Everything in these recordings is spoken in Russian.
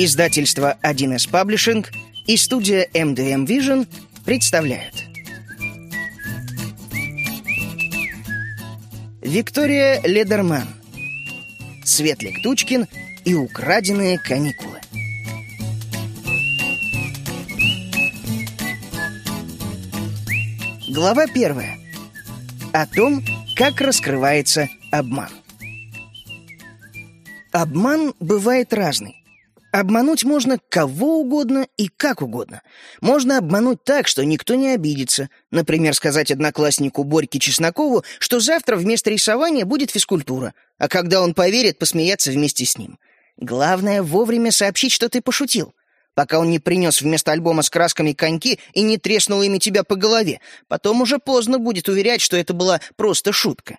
Издательство 1С Паблишинг и студия MDM Vision представляют. Виктория Ледерман Светлик Тучкин и украденные каникулы. Глава первая. О том, как раскрывается обман. Обман бывает разный. Обмануть можно кого угодно и как угодно. Можно обмануть так, что никто не обидится. Например, сказать однокласснику Борьке Чеснокову, что завтра вместо рисования будет физкультура, а когда он поверит, посмеяться вместе с ним. Главное вовремя сообщить, что ты пошутил, пока он не принес вместо альбома с красками коньки и не треснул ими тебя по голове. Потом уже поздно будет уверять, что это была просто шутка.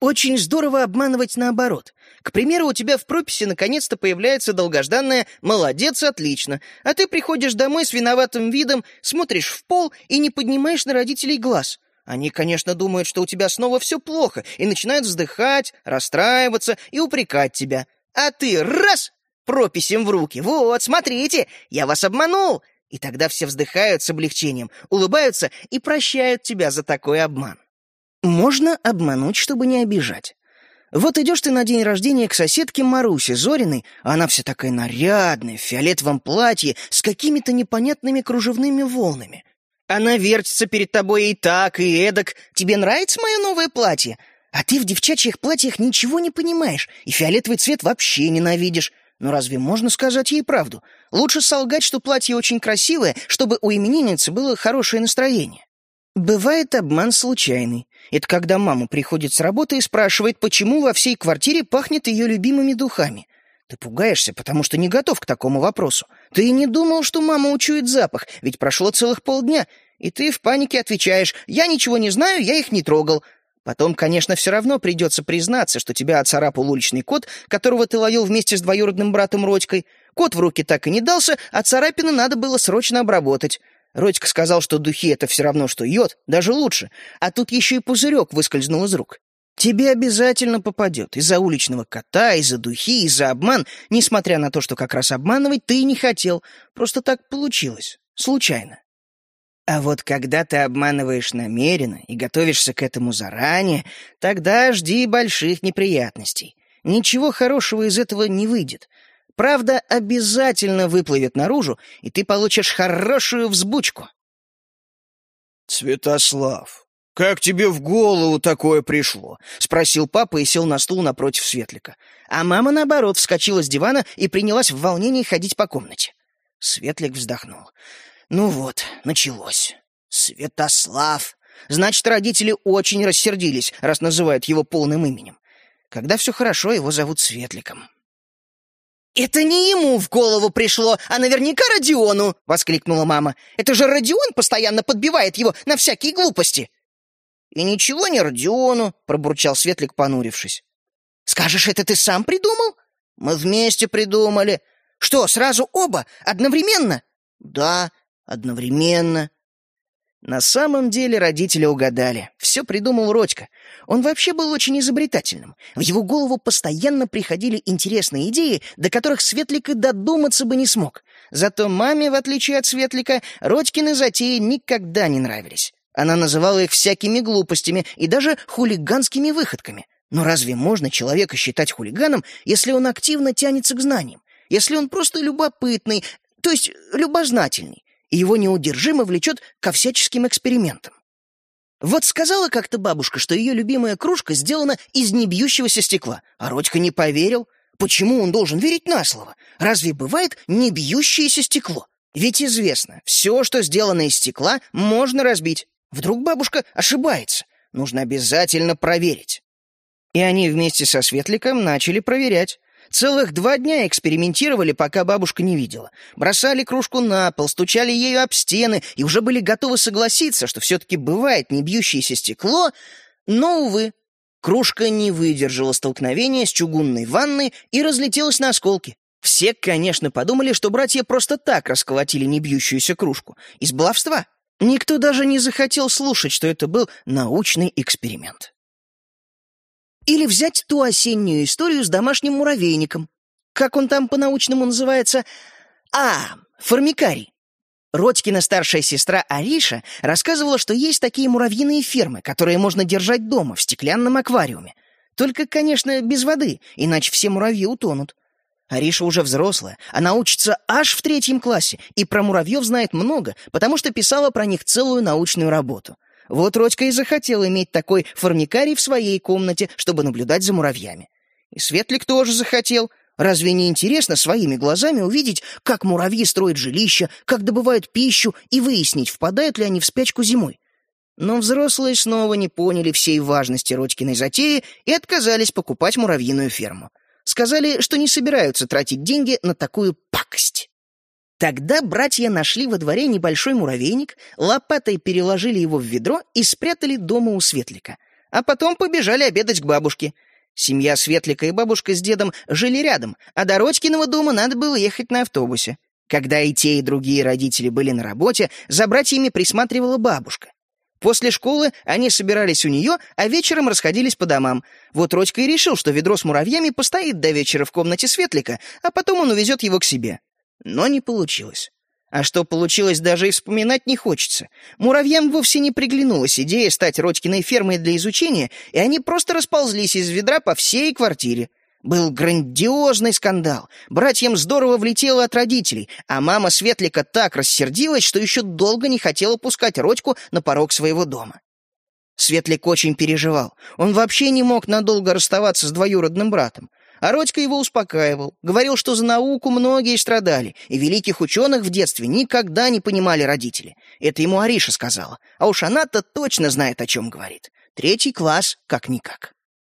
Очень здорово обманывать наоборот. К примеру, у тебя в прописи наконец-то появляется долгожданное «молодец, отлично», а ты приходишь домой с виноватым видом, смотришь в пол и не поднимаешь на родителей глаз. Они, конечно, думают, что у тебя снова все плохо, и начинают вздыхать, расстраиваться и упрекать тебя. А ты раз — пропись им в руки. «Вот, смотрите, я вас обманул!» И тогда все вздыхают с облегчением, улыбаются и прощают тебя за такой обман. Можно обмануть, чтобы не обижать. Вот идешь ты на день рождения к соседке Марусе Зориной, а она вся такая нарядная, в фиолетовом платье, с какими-то непонятными кружевными волнами. Она вертится перед тобой и так, и эдак. Тебе нравится мое новое платье? А ты в девчачьих платьях ничего не понимаешь, и фиолетовый цвет вообще ненавидишь. Но разве можно сказать ей правду? Лучше солгать, что платье очень красивое, чтобы у именинницы было хорошее настроение. Бывает обман случайный. Это когда мама приходит с работы и спрашивает, почему во всей квартире пахнет ее любимыми духами. Ты пугаешься, потому что не готов к такому вопросу. Ты и не думал, что мама учует запах, ведь прошло целых полдня, и ты в панике отвечаешь «Я ничего не знаю, я их не трогал». Потом, конечно, все равно придется признаться, что тебя оцарапал уличный кот, которого ты ловил вместе с двоюродным братом Родькой. Кот в руки так и не дался, а царапины надо было срочно обработать. Родька сказал, что духи — это все равно, что йод, даже лучше. А тут еще и пузырек выскользнул из рук. Тебе обязательно попадет из-за уличного кота, из-за духи, из-за обман, несмотря на то, что как раз обманывать ты и не хотел. Просто так получилось. Случайно. А вот когда ты обманываешь намеренно и готовишься к этому заранее, тогда жди больших неприятностей. Ничего хорошего из этого не выйдет. Правда обязательно выплывет наружу, и ты получишь хорошую взбучку. «Святослав, как тебе в голову такое пришло?» — спросил папа и сел на стул напротив Светлика. А мама, наоборот, вскочила с дивана и принялась в волнении ходить по комнате. Светлик вздохнул. «Ну вот, началось. Святослав. Значит, родители очень рассердились, раз называют его полным именем. Когда все хорошо, его зовут Светликом. «Это не ему в голову пришло, а наверняка Родиону!» — воскликнула мама. «Это же Родион постоянно подбивает его на всякие глупости!» «И ничего не Родиону!» — пробурчал Светлик, понурившись. «Скажешь, это ты сам придумал?» «Мы вместе придумали!» «Что, сразу оба? Одновременно?» «Да, одновременно!» На самом деле родители угадали. Все придумал Родька. Он вообще был очень изобретательным. В его голову постоянно приходили интересные идеи, до которых Светлик и додуматься бы не смог. Зато маме, в отличие от Светлика, Родькины затеи никогда не нравились. Она называла их всякими глупостями и даже хулиганскими выходками. Но разве можно человека считать хулиганом, если он активно тянется к знаниям? Если он просто любопытный, то есть любознательный? И его неудержимо влечет ко всяческим экспериментам. Вот сказала как-то бабушка, что ее любимая кружка сделана из небьющегося стекла, а Родька не поверил. Почему он должен верить на слово? Разве бывает небьющееся стекло? Ведь известно, все, что сделано из стекла, можно разбить. Вдруг бабушка ошибается. Нужно обязательно проверить. И они вместе со Светликом начали проверять. Целых два дня экспериментировали, пока бабушка не видела. Бросали кружку на пол, стучали ею об стены и уже были готовы согласиться, что все-таки бывает не бьющееся стекло, но, увы, кружка не выдержала столкновения с чугунной ванной и разлетелась на осколки. Все, конечно, подумали, что братья просто так расколотили небьющуюся кружку. Из баловства. Никто даже не захотел слушать, что это был научный эксперимент. Или взять ту осеннюю историю с домашним муравейником. Как он там по-научному называется? А, формикарий. Родькина старшая сестра Ариша рассказывала, что есть такие муравьиные фермы, которые можно держать дома в стеклянном аквариуме. Только, конечно, без воды, иначе все муравьи утонут. Ариша уже взрослая, она учится аж в третьем классе и про муравьев знает много, потому что писала про них целую научную работу. Вот Родька и захотел иметь такой формикарий в своей комнате, чтобы наблюдать за муравьями. И Светлик тоже захотел. Разве не интересно своими глазами увидеть, как муравьи строят жилища, как добывают пищу и выяснить, впадают ли они в спячку зимой? Но взрослые снова не поняли всей важности Родькиной затеи и отказались покупать муравьиную ферму. Сказали, что не собираются тратить деньги на такую пакость. Тогда братья нашли во дворе небольшой муравейник, лопатой переложили его в ведро и спрятали дома у Светлика. А потом побежали обедать к бабушке — Семья Светлика и бабушка с дедом жили рядом, а до Родькиного дома надо было ехать на автобусе. Когда и те, и другие родители были на работе, за братьями присматривала бабушка. После школы они собирались у нее, а вечером расходились по домам. Вот Родька и решил, что ведро с муравьями постоит до вечера в комнате Светлика, а потом он увезет его к себе. Но не получилось. А что получилось, даже и вспоминать не хочется. Муравьям вовсе не приглянулась идея стать Родькиной фермой для изучения, и они просто расползлись из ведра по всей квартире. Был грандиозный скандал. Братьям здорово влетело от родителей, а мама Светлика так рассердилась, что еще долго не хотела пускать Родьку на порог своего дома. Светлик очень переживал. Он вообще не мог надолго расставаться с двоюродным братом. А Родька его успокаивал, говорил, что за науку многие страдали, и великих ученых в детстве никогда не понимали родители. Это ему Ариша сказала, а уж она-то точно знает, о чем говорит. Третий класс как-никак.